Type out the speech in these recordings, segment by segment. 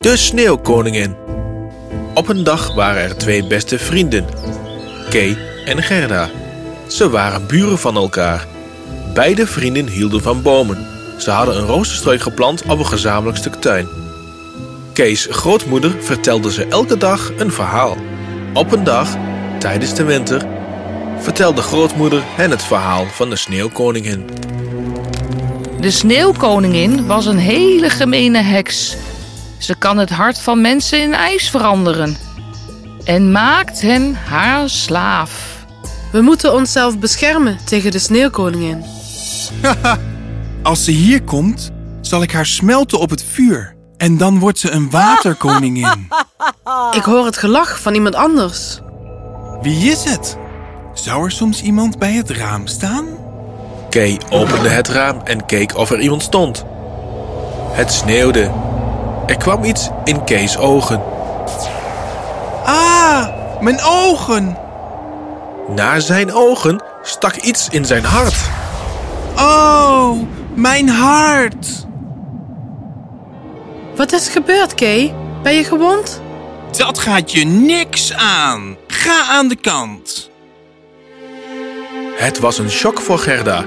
De Sneeuwkoningin. Op een dag waren er twee beste vrienden, Kay en Gerda. Ze waren buren van elkaar. Beide vrienden hielden van bomen. Ze hadden een rozenstruik geplant op een gezamenlijk stuk tuin. Kay's grootmoeder vertelde ze elke dag een verhaal. Op een dag, tijdens de winter, vertelde grootmoeder hen het verhaal van de Sneeuwkoningin. De sneeuwkoningin was een hele gemene heks. Ze kan het hart van mensen in ijs veranderen. En maakt hen haar slaaf. We moeten onszelf beschermen tegen de sneeuwkoningin. Als ze hier komt, zal ik haar smelten op het vuur. En dan wordt ze een waterkoningin. Ik hoor het gelach van iemand anders. Wie is het? Zou er soms iemand bij het raam staan? Kay opende het raam en keek of er iemand stond. Het sneeuwde. Er kwam iets in Kay's ogen. Ah, mijn ogen! Naar zijn ogen stak iets in zijn hart. Oh, mijn hart! Wat is gebeurd, Kay? Ben je gewond? Dat gaat je niks aan. Ga aan de kant. Het was een shock voor Gerda.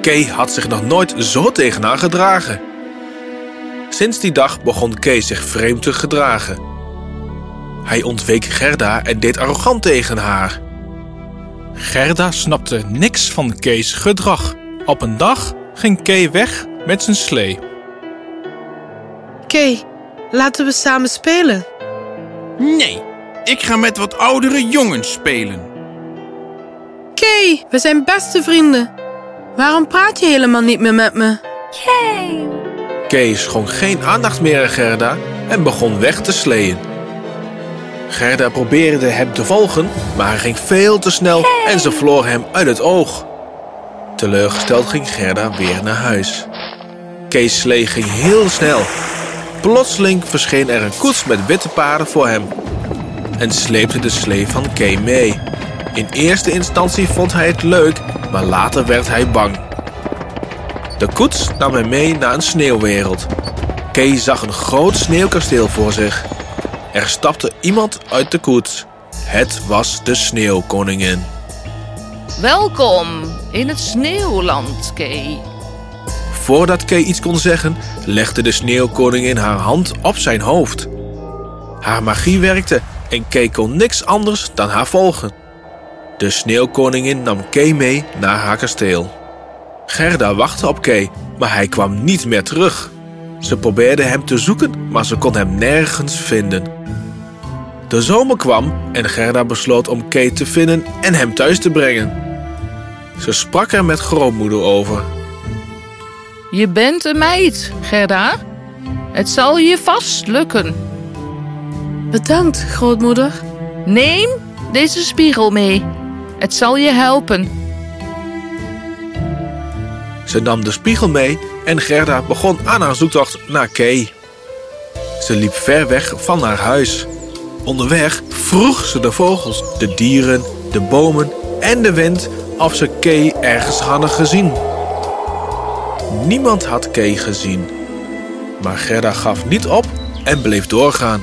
Kay had zich nog nooit zo tegen haar gedragen. Sinds die dag begon Kay zich vreemd te gedragen. Hij ontweek Gerda en deed arrogant tegen haar. Gerda snapte niks van Kees gedrag. Op een dag ging Kay weg met zijn slee. Kay, laten we samen spelen. Nee, ik ga met wat oudere jongens spelen. Kay, we zijn beste vrienden. Waarom praat je helemaal niet meer met me? Kay schonk geen aandacht meer aan Gerda en begon weg te sleeën. Gerda probeerde hem te volgen, maar hij ging veel te snel en ze verloor hem uit het oog. Teleurgesteld ging Gerda weer naar huis. Kay's slee ging heel snel. Plotseling verscheen er een koets met witte paarden voor hem en sleepte de slee van Kay mee. In eerste instantie vond hij het leuk, maar later werd hij bang. De koets nam hem mee naar een sneeuwwereld. Kay zag een groot sneeuwkasteel voor zich. Er stapte iemand uit de koets. Het was de sneeuwkoningin. Welkom in het sneeuwland, Kay. Voordat Kay iets kon zeggen, legde de sneeuwkoningin haar hand op zijn hoofd. Haar magie werkte en Kay kon niks anders dan haar volgen. De sneeuwkoningin nam Kay mee naar haar kasteel. Gerda wachtte op Kay, maar hij kwam niet meer terug. Ze probeerde hem te zoeken, maar ze kon hem nergens vinden. De zomer kwam en Gerda besloot om Kay te vinden en hem thuis te brengen. Ze sprak er met grootmoeder over. Je bent een meid, Gerda. Het zal je vast lukken. Bedankt, grootmoeder. Neem deze spiegel mee. Het zal je helpen. Ze nam de spiegel mee en Gerda begon aan haar zoektocht naar Kay. Ze liep ver weg van haar huis. Onderweg vroeg ze de vogels, de dieren, de bomen en de wind of ze Kay ergens hadden gezien. Niemand had Kay gezien. Maar Gerda gaf niet op en bleef doorgaan.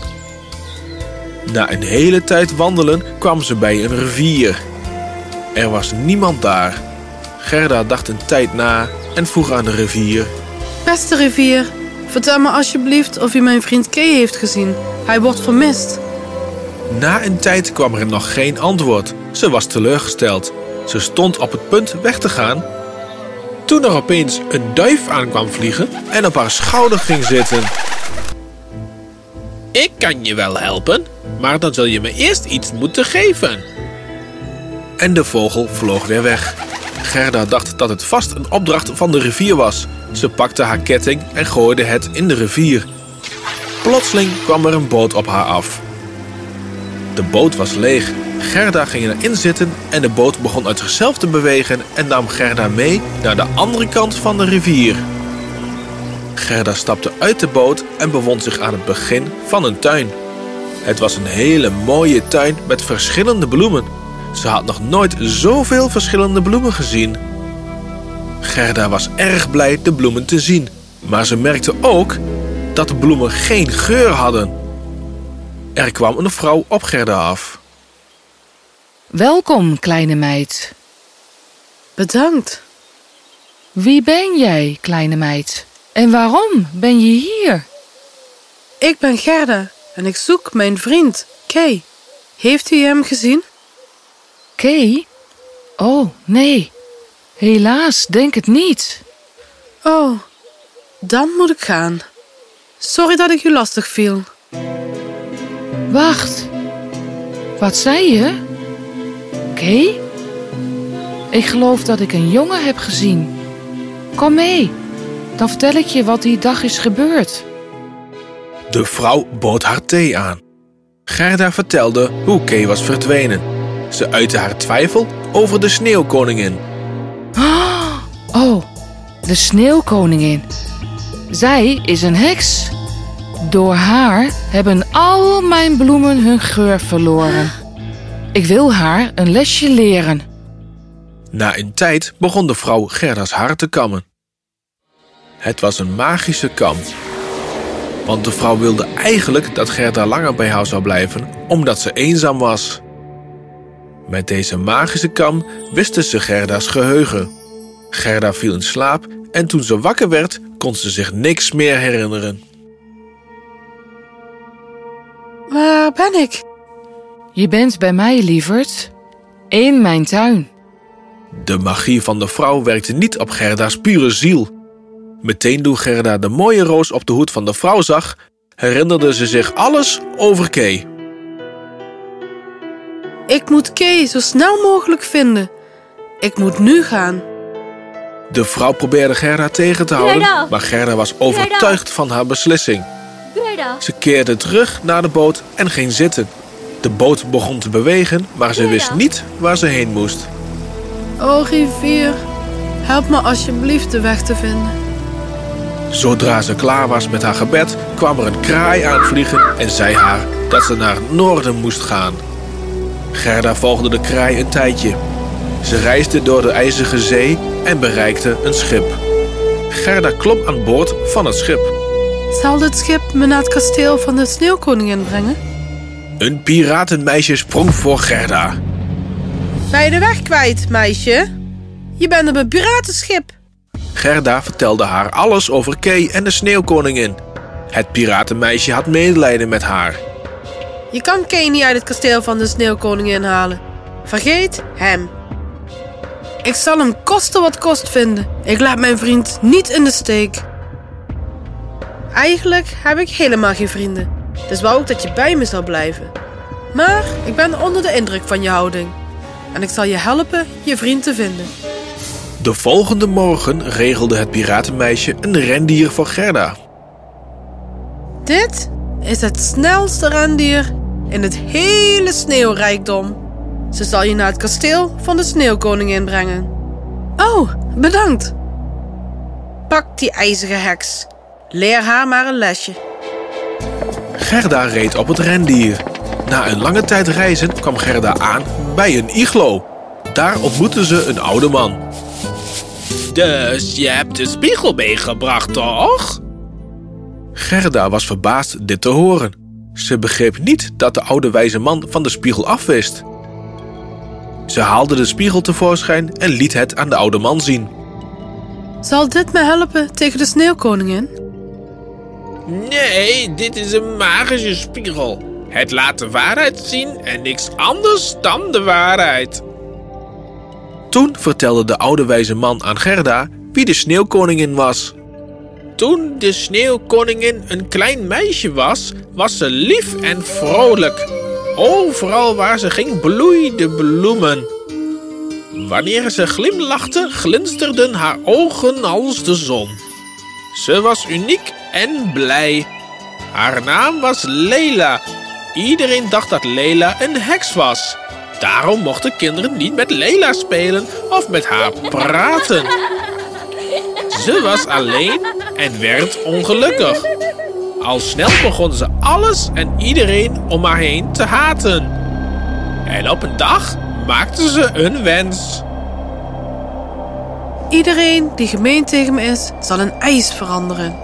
Na een hele tijd wandelen kwam ze bij een rivier. Er was niemand daar. Gerda dacht een tijd na en vroeg aan de rivier. Beste rivier, vertel me alsjeblieft of u mijn vriend Kay heeft gezien. Hij wordt vermist. Na een tijd kwam er nog geen antwoord. Ze was teleurgesteld. Ze stond op het punt weg te gaan. Toen er opeens een duif aankwam vliegen en op haar schouder ging zitten. Ik kan je wel helpen, maar dan zul je me eerst iets moeten geven. En de vogel vloog weer weg. Gerda dacht dat het vast een opdracht van de rivier was. Ze pakte haar ketting en gooide het in de rivier. Plotseling kwam er een boot op haar af. De boot was leeg. Gerda ging erin zitten en de boot begon uit zichzelf te bewegen en nam Gerda mee naar de andere kant van de rivier. Gerda stapte uit de boot en bevond zich aan het begin van een tuin. Het was een hele mooie tuin met verschillende bloemen. Ze had nog nooit zoveel verschillende bloemen gezien. Gerda was erg blij de bloemen te zien, maar ze merkte ook dat de bloemen geen geur hadden. Er kwam een vrouw op Gerda af. Welkom, kleine meid. Bedankt. Wie ben jij, kleine meid? En waarom ben je hier? Ik ben Gerda en ik zoek mijn vriend, Kay. Heeft u hem gezien? Kay? Oh, nee. Helaas, denk het niet. Oh, dan moet ik gaan. Sorry dat ik u lastig viel. Wacht. Wat zei je? Kay? Ik geloof dat ik een jongen heb gezien. Kom mee. Dan vertel ik je wat die dag is gebeurd. De vrouw bood haar thee aan. Gerda vertelde hoe Kay was verdwenen. Ze uitte haar twijfel over de sneeuwkoningin. Oh, de sneeuwkoningin. Zij is een heks. Door haar hebben al mijn bloemen hun geur verloren. Ik wil haar een lesje leren. Na een tijd begon de vrouw Gerda's haar te kammen. Het was een magische kam. Want de vrouw wilde eigenlijk dat Gerda langer bij haar zou blijven, omdat ze eenzaam was. Met deze magische kam wisten ze Gerda's geheugen. Gerda viel in slaap en toen ze wakker werd, kon ze zich niks meer herinneren. Waar ben ik? Je bent bij mij, lieverd. In mijn tuin. De magie van de vrouw werkte niet op Gerda's pure ziel. Meteen toen Gerda de mooie roos op de hoed van de vrouw zag, herinnerde ze zich alles over Kay. Ik moet Kay zo snel mogelijk vinden. Ik moet nu gaan. De vrouw probeerde Gerda tegen te houden, Gerda! maar Gerda was overtuigd van haar beslissing. Gerda, Ze keerde terug naar de boot en ging zitten. De boot begon te bewegen, maar ze wist niet waar ze heen moest. O rivier, help me alsjeblieft de weg te vinden. Zodra ze klaar was met haar gebed, kwam er een kraai aanvliegen en zei haar dat ze naar het noorden moest gaan. Gerda volgde de kraai een tijdje. Ze reisde door de ijzige zee en bereikte een schip. Gerda klom aan boord van het schip. Zal dit schip me naar het kasteel van de sneeuwkoningin brengen? Een piratenmeisje sprong voor Gerda. Ben je de weg kwijt, meisje? Je bent op een piratenschip. Gerda vertelde haar alles over Kay en de sneeuwkoningin. Het piratenmeisje had medelijden met haar. Je kan Kay niet uit het kasteel van de sneeuwkoningin halen. Vergeet hem. Ik zal hem koste wat kost vinden. Ik laat mijn vriend niet in de steek. Eigenlijk heb ik helemaal geen vrienden. Dus wou ik dat je bij me zou blijven. Maar ik ben onder de indruk van je houding. En ik zal je helpen je vriend te vinden. De volgende morgen regelde het piratenmeisje een rendier voor Gerda. Dit is het snelste rendier in het hele sneeuwrijkdom. Ze zal je naar het kasteel van de sneeuwkoningin brengen. Oh, bedankt. Pak die ijzige heks. Leer haar maar een lesje. Gerda reed op het rendier. Na een lange tijd reizen kwam Gerda aan bij een iglo. Daar ontmoette ze een oude man. Dus je hebt de spiegel meegebracht, toch? Gerda was verbaasd dit te horen. Ze begreep niet dat de oude wijze man van de spiegel afwist. Ze haalde de spiegel tevoorschijn en liet het aan de oude man zien. Zal dit me helpen tegen de sneeuwkoningin? Nee, dit is een magische spiegel. Het laat de waarheid zien en niks anders dan de waarheid. Toen vertelde de oude wijze man aan Gerda wie de sneeuwkoningin was. Toen de sneeuwkoningin een klein meisje was, was ze lief en vrolijk. Overal waar ze ging bloeiden bloemen. Wanneer ze glimlachte, glinsterden haar ogen als de zon. Ze was uniek en blij. Haar naam was Leila. Iedereen dacht dat Leila een heks was. Daarom mochten kinderen niet met Leila spelen of met haar praten. Ze was alleen en werd ongelukkig. Al snel begon ze alles en iedereen om haar heen te haten. En op een dag maakte ze een wens. Iedereen die gemeen tegen me is, zal in ijs veranderen.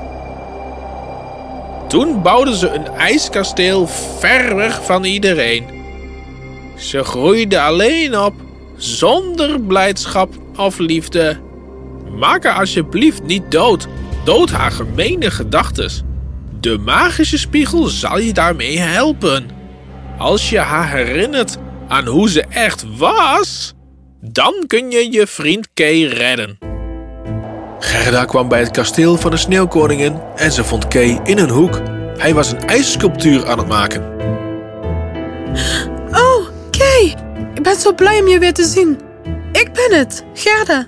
Toen bouwden ze een ijskasteel ver weg van iedereen. Ze groeiden alleen op, zonder blijdschap of liefde. Maak haar alsjeblieft niet dood. Dood haar gemene gedachtes. De magische spiegel zal je daarmee helpen. Als je haar herinnert aan hoe ze echt was, dan kun je je vriend Kay redden. Gerda kwam bij het kasteel van de sneeuwkoningin en ze vond Kay in een hoek. Hij was een ijssculptuur aan het maken. Oh, Kay. Ik ben zo blij om je weer te zien. Ik ben het, Gerda.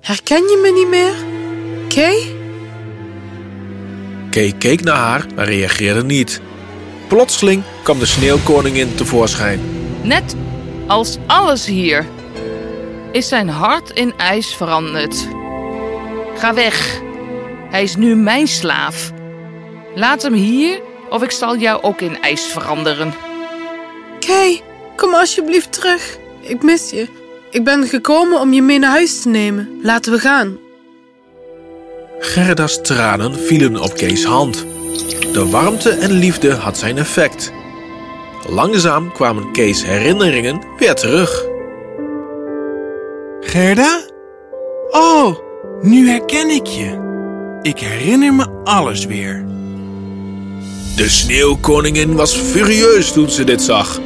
Herken je me niet meer? Kay? Kay keek naar haar, maar reageerde niet. Plotseling kwam de sneeuwkoningin tevoorschijn. Net als alles hier is zijn hart in ijs veranderd. Ga weg. Hij is nu mijn slaaf. Laat hem hier of ik zal jou ook in ijs veranderen. Kay, kom alsjeblieft terug. Ik mis je. Ik ben gekomen om je mee naar huis te nemen. Laten we gaan. Gerda's tranen vielen op Kay's hand. De warmte en liefde had zijn effect. Langzaam kwamen Kay's herinneringen weer terug. Gerda? Oh, nu herken ik je. Ik herinner me alles weer. De sneeuwkoningin was furieus toen ze dit zag.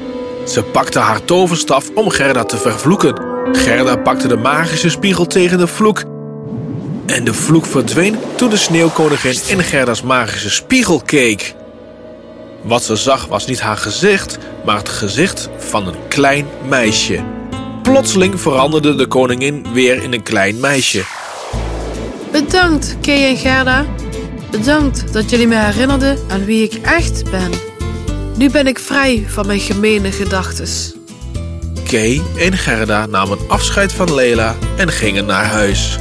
Ze pakte haar toverstaf om Gerda te vervloeken. Gerda pakte de magische spiegel tegen de vloek. En de vloek verdween toen de sneeuwkoningin in Gerda's magische spiegel keek. Wat ze zag was niet haar gezicht, maar het gezicht van een klein meisje. Plotseling veranderde de koningin weer in een klein meisje. Bedankt, Kay en Gerda. Bedankt dat jullie me herinnerden aan wie ik echt ben. Nu ben ik vrij van mijn gemene gedachtes. Kay en Gerda namen afscheid van Lela en gingen naar huis.